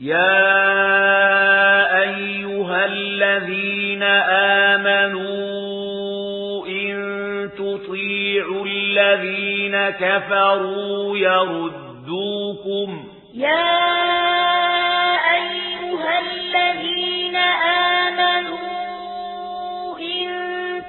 يا أيها الذين آمنوا إن تطيعوا الذين كفروا يردوكم يا أيها الذين آمنوا إن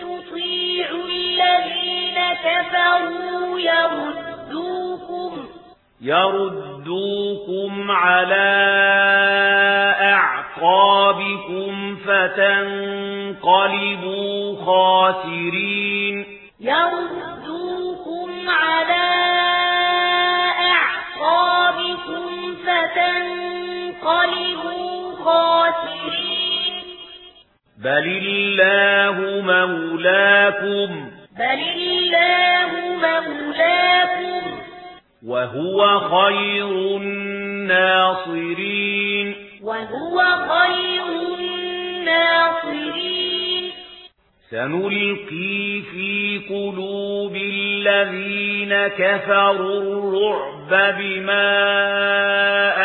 تطيعوا الذين كفروا يردوكم يردوكم على أعقابكم فتنقلبوا خاسرين يردوكم على أعقابكم فتنقلبوا خاسرين بل الله مولاكم بل الله مولاكم وهو خير الناصرين وهو خير الناصرين سنلقي في قلوب الذين كفروا الرعب بما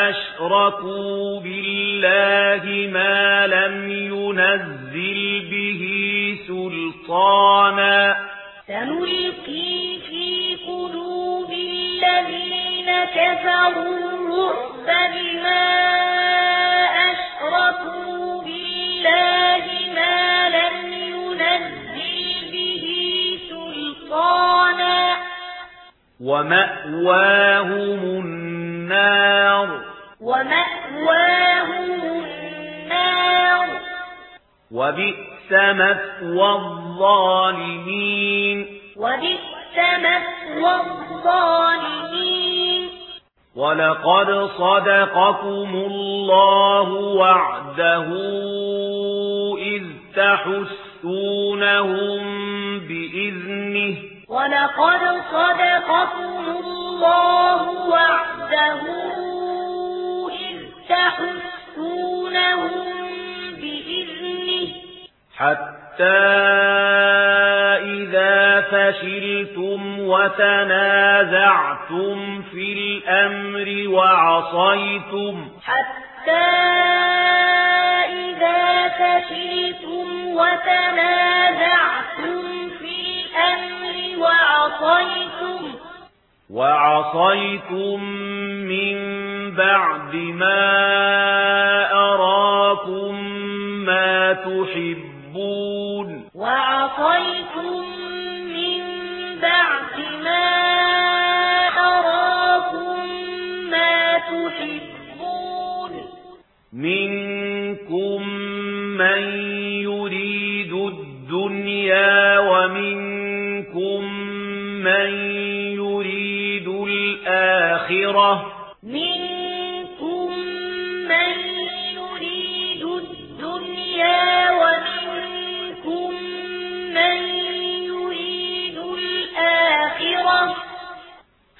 أشركوا بالله ما لم ينزل به سلطانا سنلقي كفروا الرعب بما أشركوا بالله ما لم ينزل به سلطانا. ومأواهم النار. ومأواهم النار. وبئس مثوى الظالمين. وبئس مثوى الظالمين. وَلَقَدْ صَدَقَكُمُ اللَّهُ وَعْدَهُ إِذْ تَحُسُّونَهُم بِإِذْنِهِ. وَلَقَدْ صَدَقَكُمُ اللَّهُ وَعْدَهُ إِذْ تَحُسُّونَهُم بِإِذْنِهِ. حَتَّى تَعَاصَيْتُمْ وَتَنَازَعْتُمْ فِي الْأَمْرِ وَعَصَيْتُمْ حَتَّى إِذَا فَشِلْتُمْ وَتَنَازَعْتُمْ فِي الْأَمْرِ وَعَصَيْتُمْ وَعَصَيْتُمْ مِنْ بَعْدِ مَا أَرَاكُمْ مَا تُحِبُّونَ وَعَصَيْتُمْ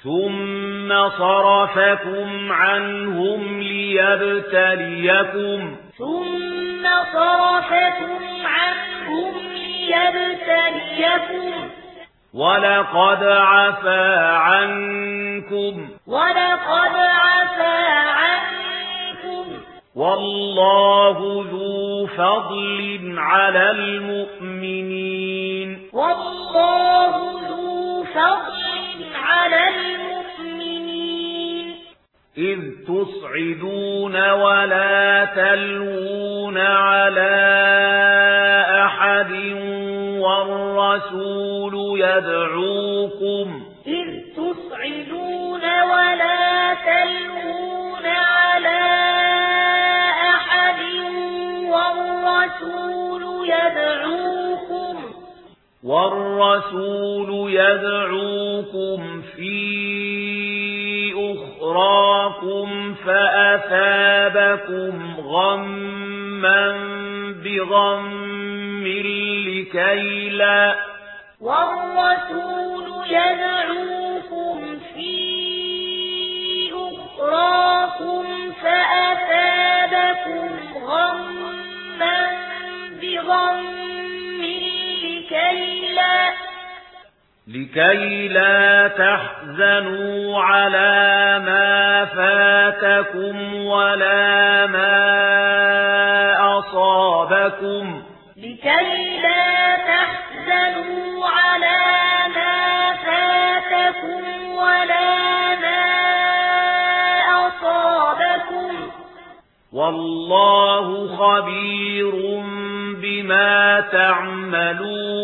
ثم صرفكم عنهم ليبتليكم ثم صرفكم عنهم ليبتليكم ولقد عفا عنكم ولقد عفا عنكم والله ذو فضل على المؤمنين والله ذو فضل على المؤمنين إذ تصعدون ولا تلون على أحد والرسول يدعوكم إذ تصعدون ولا تلون على أحد والرسول يدعوكم والرسول يدعوكم في أخرى غَيْظَكُمْ فَأَثَابَكُمْ غَمًّا بِغَمٍّ لِكَيْ لَا وَالرَّسُولُ يَدْعُوكُمْ فِي أُخْرَاكُمْ فَأَثَابَكُمْ غَمًّا بِغَمٍّ لكي لا تحزنوا على ما فاتكم ولا ما أصابكم لكي لا تحزنوا على ما فاتكم ولا ما أصابكم والله خبير بما تعملون